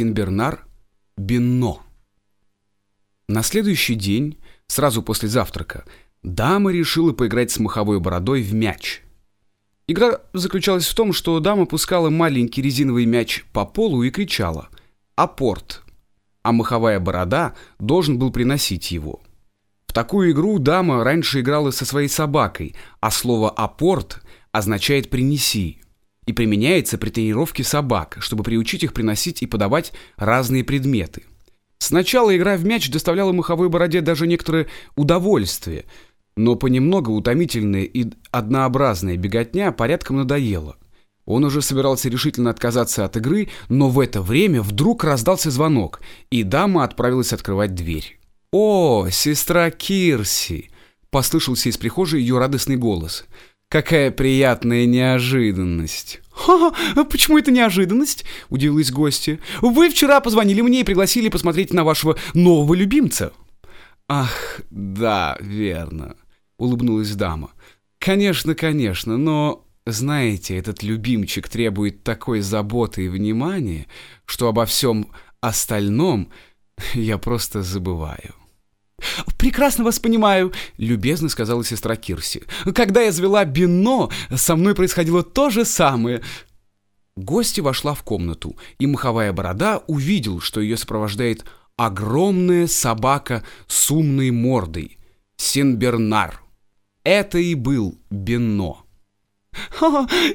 Синбернар Бенно. На следующий день, сразу после завтрака, дама решила поиграть с маховой бородой в мяч. Игра заключалась в том, что дама пускала маленький резиновый мяч по полу и кричала «Апорт!», а маховая борода должен был приносить его. В такую игру дама раньше играла со своей собакой, а слово «апорт» означает «принеси» и применяется при тренировке собак, чтобы приучить их приносить и подавать разные предметы. Сначала игра в мяч доставляла маховой бороде даже некоторое удовольствие, но понемногу утомительная и однообразная беготня порядком надоела. Он уже собирался решительно отказаться от игры, но в это время вдруг раздался звонок, и дама отправилась открывать дверь. «О, сестра Кирси!» — послышался из прихожей ее радостный голос — Какая приятная неожиданность. «Ха, -ха почему это неожиданность?» – удивилась гостья. «Вы вчера позвонили мне и пригласили посмотреть на вашего нового любимца». «Ах, да, верно», – улыбнулась дама. «Конечно, конечно, но, знаете, этот любимчик требует такой заботы и внимания, что обо всем остальном я просто забываю». «Прекрасно вас понимаю», — любезно сказала сестра Кирси. «Когда я звела Бино, со мной происходило то же самое». Гостья вошла в комнату, и маховая борода увидел, что ее сопровождает огромная собака с умной мордой. Синбернар. Это и был Бино.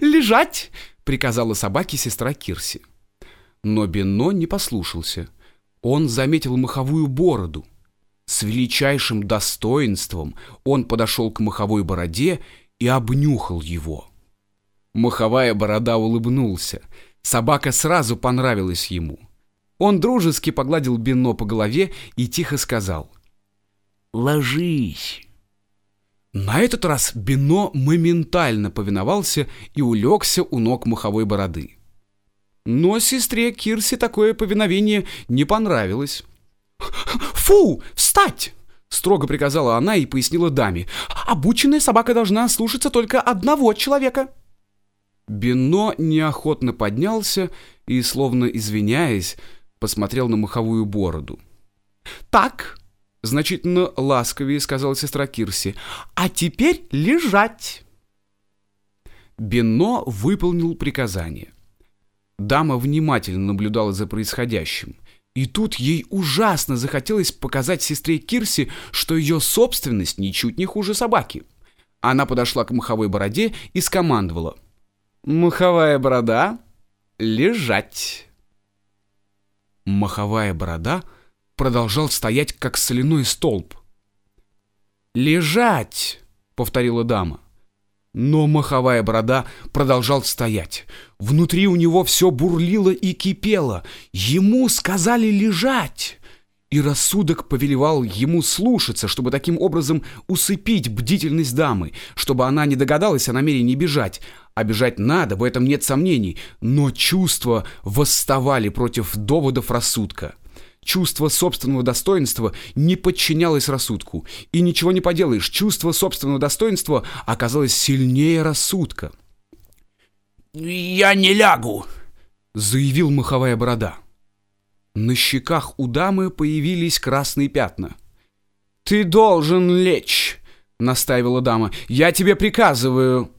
«Лежать!» — приказала собаке сестра Кирси. Но Бино не послушался. Он заметил маховую бороду — с величайшим достоинством он подошел к маховой бороде и обнюхал его. Маховая борода улыбнулся. Собака сразу понравилась ему. Он дружески погладил Бенно по голове и тихо сказал «Ложись». На этот раз Бенно моментально повиновался и улегся у ног маховой бороды. Но сестре Кирсе такое повиновение не понравилось. «Фу! Встать!» — строго приказала она и пояснила даме. «Обученная собака должна слушаться только одного человека». Бино неохотно поднялся и, словно извиняясь, посмотрел на маховую бороду. «Так», — значительно ласковее сказала сестра Кирси, — «а теперь лежать». Бино выполнил приказание. Дама внимательно наблюдала за происходящим. И тут ей ужасно захотелось показать сестре Кирси, что ее собственность ничуть не хуже собаки. Она подошла к маховой бороде и скомандовала. «Маховая борода, лежать!» Маховая борода продолжал стоять, как соляной столб. «Лежать!» — повторила дама. Но маховая борода продолжал стоять. Внутри у него все бурлило и кипело. Ему сказали лежать. И рассудок повелевал ему слушаться, чтобы таким образом усыпить бдительность дамы, чтобы она не догадалась о намерении бежать. А бежать надо, в этом нет сомнений, но чувства восставали против доводов рассудка. Чувство собственного достоинства не подчинялось рассудку. И ничего не поделаешь, чувство собственного достоинства оказалось сильнее рассудка. «Я не лягу», — заявил маховая борода. На щеках у дамы появились красные пятна. «Ты должен лечь», — настаивала дама. «Я тебе приказываю».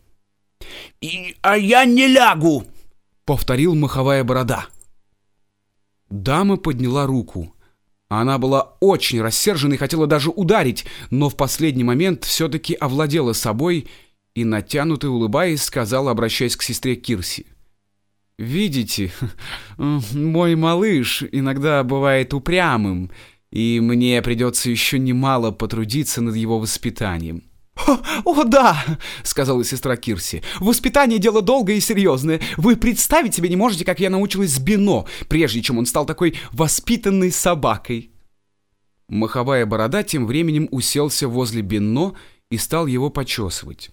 И, «А я не лягу», — повторил маховая борода. Дама подняла руку. Она была очень рассержена и хотела даже ударить, но в последний момент все-таки овладела собой и, натянуто улыбаясь, сказала, обращаясь к сестре Кирси. «Видите, мой малыш иногда бывает упрямым, и мне придется еще немало потрудиться над его воспитанием». «О, да!» — сказала сестра Кирси. «Воспитание — дело долгое и серьезное. Вы представить себе не можете, как я научилась с Бино, прежде чем он стал такой воспитанной собакой». Маховая борода тем временем уселся возле Бино и стал его почесывать.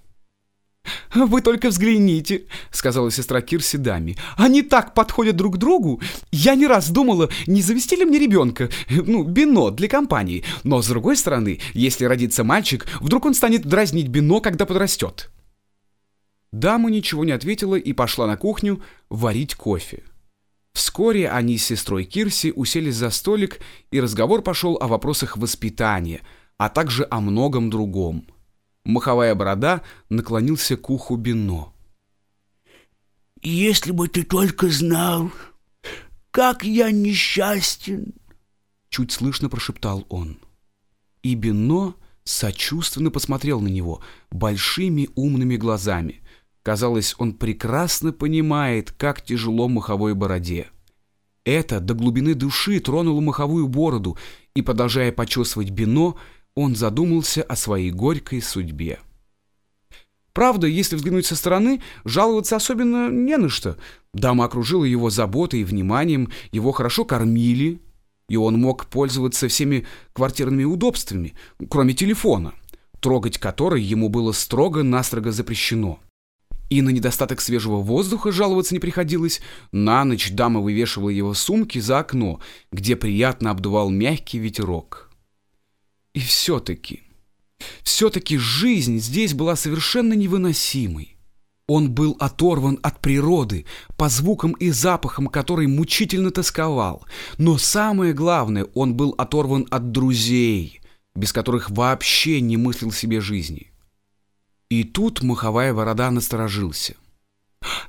«Вы только взгляните», — сказала сестра Кирси даме. «Они так подходят друг к другу. Я не раз думала, не завести ли мне ребенка, ну, Бино для компании. Но, с другой стороны, если родится мальчик, вдруг он станет дразнить Бино, когда подрастет». Дама ничего не ответила и пошла на кухню варить кофе. Вскоре они с сестрой Кирси уселись за столик, и разговор пошел о вопросах воспитания, а также о многом другом. Маховая борода наклонился к уху Бино. «Если бы ты только знал, как я несчастен!» Чуть слышно прошептал он. И Бино сочувственно посмотрел на него большими умными глазами. Казалось, он прекрасно понимает, как тяжело маховой бороде. Это до глубины души тронуло маховую бороду, и, продолжая почесывать Бино, он задумался о своей горькой судьбе. Правда, если взглянуть со стороны, жаловаться особенно не на что. Дама окружила его заботой и вниманием, его хорошо кормили, и он мог пользоваться всеми квартирными удобствами, кроме телефона, трогать который ему было строго-настрого запрещено. И на недостаток свежего воздуха жаловаться не приходилось. На ночь дама вывешивала его сумки за окно, где приятно обдувал мягкий ветерок. И все-таки, все-таки жизнь здесь была совершенно невыносимой. Он был оторван от природы, по звукам и запахам которой мучительно тосковал. Но самое главное, он был оторван от друзей, без которых вообще не мыслил себе жизни. И тут маховая борода насторожился.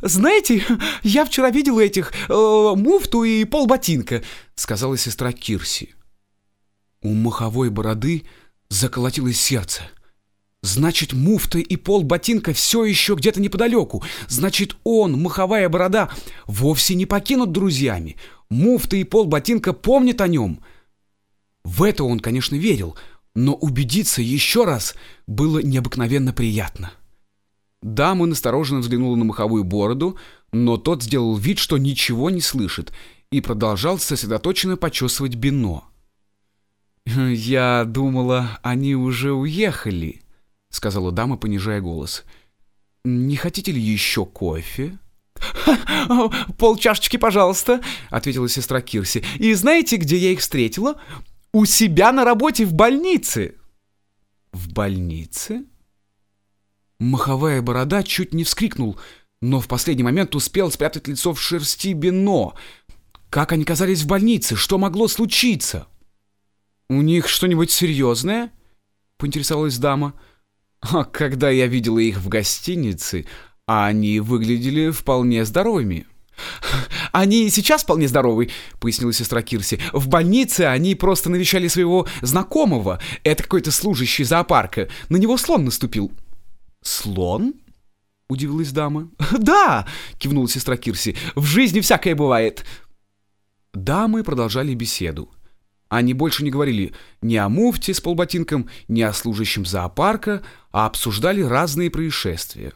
«Знаете, я вчера видел этих, э, муфту и полботинка», — сказала сестра Кирси. У маховой бороды заколотилось сердце. Значит, муфта и пол ботинка все еще где-то неподалеку. Значит, он, маховая борода, вовсе не покинут друзьями. Муфта и пол ботинка помнят о нем. В это он, конечно, верил, но убедиться еще раз было необыкновенно приятно. Дама настороженно взглянула на маховую бороду, но тот сделал вид, что ничего не слышит, и продолжал сосредоточенно почесывать бино. «Я думала, они уже уехали», — сказала дама, понижая голос. «Не хотите ли еще кофе?» «Пол чашечки, пожалуйста», — ответила сестра Кирси. «И знаете, где я их встретила? У себя на работе в больнице». «В больнице?» Маховая борода чуть не вскрикнул, но в последний момент успел спрятать лицо в шерсти Бино. Как они оказались в больнице? Что могло случиться? «У них что-нибудь серьезное?» — поинтересовалась дама. А когда я видела их в гостинице, они выглядели вполне здоровыми. «Они сейчас вполне здоровы», — пояснила сестра Кирси. «В больнице они просто навещали своего знакомого. Это какой-то служащий зоопарка. На него слон наступил». «Слон?» — удивилась дама. «Да!» — кивнула сестра Кирси. «В жизни всякое бывает». Дамы продолжали беседу. Они больше не говорили ни о муфте с полботинком, ни о служащем зоопарка, а обсуждали разные происшествия.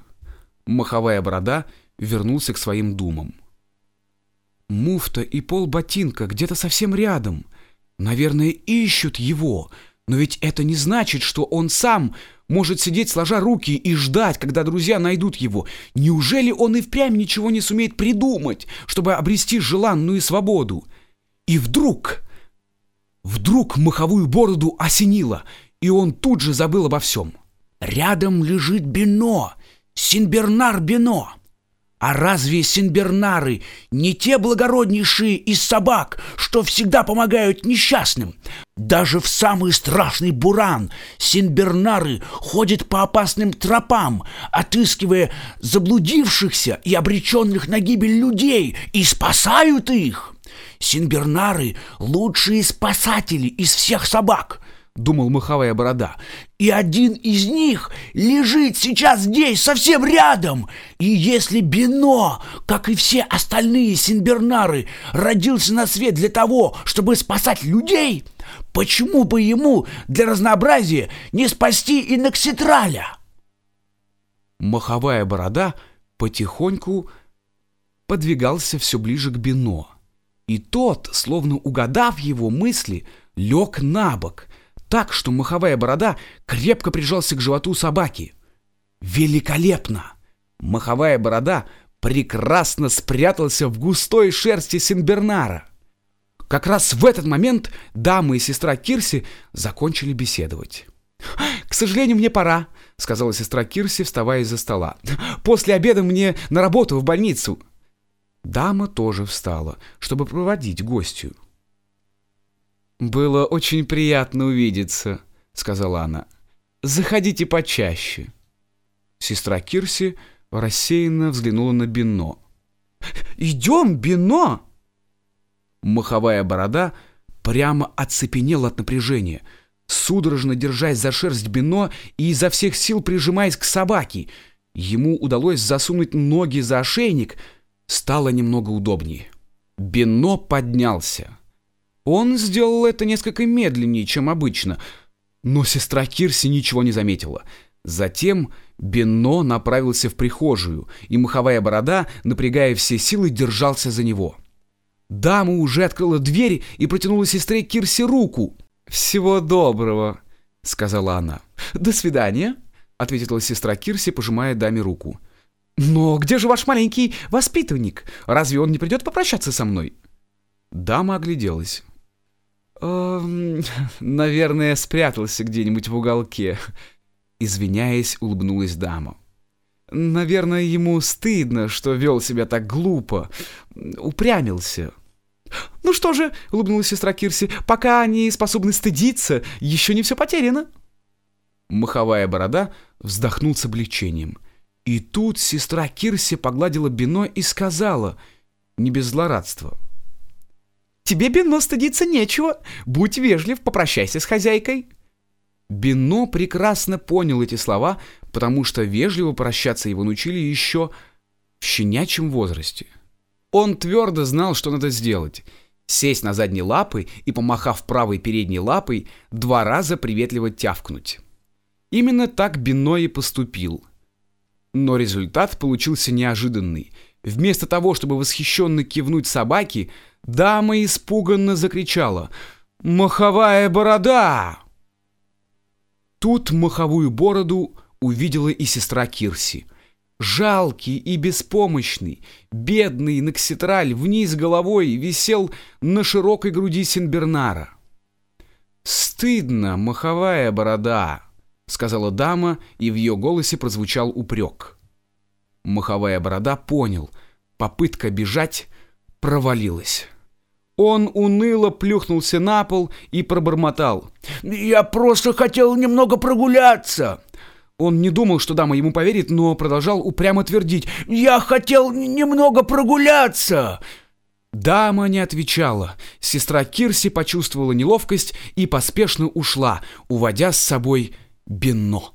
Маховая борода вернулся к своим думам. Муфта и полботинка где-то совсем рядом. Наверное, ищут его, но ведь это не значит, что он сам может сидеть сложа руки и ждать, когда друзья найдут его. Неужели он и впрямь ничего не сумеет придумать, чтобы обрести желанную свободу? И вдруг... Вдруг маховую бороду осенило, и он тут же забыл обо всем. «Рядом лежит Бино, Синбернар Бино. А разве Синбернары не те благороднейшие из собак, что всегда помогают несчастным? Даже в самый страшный буран Синбернары ходят по опасным тропам, отыскивая заблудившихся и обреченных на гибель людей, и спасают их!» Синбернары — лучшие спасатели из всех собак, — думал маховая борода. И один из них лежит сейчас здесь, совсем рядом. И если Бино, как и все остальные Синбернары, родился на свет для того, чтобы спасать людей, почему бы ему для разнообразия не спасти и Нокситраля? Маховая борода потихоньку подвигался все ближе к Бино. И тот, словно угадав его мысли, лег на бок, так, что маховая борода крепко прижался к животу собаки. Великолепно! Маховая борода прекрасно спрятался в густой шерсти Синбернара. Как раз в этот момент дама и сестра Кирси закончили беседовать. «К сожалению, мне пора», — сказала сестра Кирси, вставая из-за стола. «После обеда мне на работу в больницу». Дама тоже встала, чтобы проводить гостью. «Было очень приятно увидеться», — сказала она. «Заходите почаще». Сестра Кирси рассеянно взглянула на Бино. «Идем, Бино!» Маховая борода прямо оцепенела от напряжения, судорожно держась за шерсть Бино и изо всех сил прижимаясь к собаке. Ему удалось засунуть ноги за ошейник, стало немного удобнее. Бино поднялся. Он сделал это несколько медленнее, чем обычно, но сестра Кирси ничего не заметила. Затем Бенно направился в прихожую, и маховая борода, напрягая все силы, держался за него. Дама уже открыла дверь и протянула сестре Кирси руку. «Всего доброго», — сказала она. «До свидания», — ответила сестра Кирси, пожимая даме руку. «Но где же ваш маленький воспитанник? Разве он не придет попрощаться со мной?» Дама огляделась. «Эм, наверное, спрятался где-нибудь в уголке», — извиняясь, улыбнулась дама. «Наверное, ему стыдно, что вел себя так глупо, упрямился». «Ну что же», — улыбнулась сестра Кирси, — «пока они способны стыдиться, еще не все потеряно». Маховая борода вздохнул с облегчением. И тут сестра Кирси погладила Бино и сказала, не без злорадства — Тебе, Бино, стыдиться нечего. Будь вежлив, попрощайся с хозяйкой». Бино прекрасно понял эти слова, потому что вежливо прощаться его научили еще в щенячьем возрасте. Он твердо знал, что надо сделать. Сесть на задние лапы и, помахав правой передней лапой, два раза приветливо тявкнуть. Именно так Бино и поступил. Но результат получился неожиданный. Вместо того, чтобы восхищенно кивнуть собаке, Дама испуганно закричала «Маховая борода!» Тут маховую бороду увидела и сестра Кирси. Жалкий и беспомощный, бедный Накситраль вниз головой висел на широкой груди Синбернара. «Стыдно, маховая борода!» — сказала дама, и в ее голосе прозвучал упрек. Маховая борода понял, попытка бежать провалилась. Он уныло плюхнулся на пол и пробормотал. «Я просто хотел немного прогуляться!» Он не думал, что дама ему поверит, но продолжал упрямо твердить. «Я хотел немного прогуляться!» Дама не отвечала. Сестра Кирси почувствовала неловкость и поспешно ушла, уводя с собой Бенно.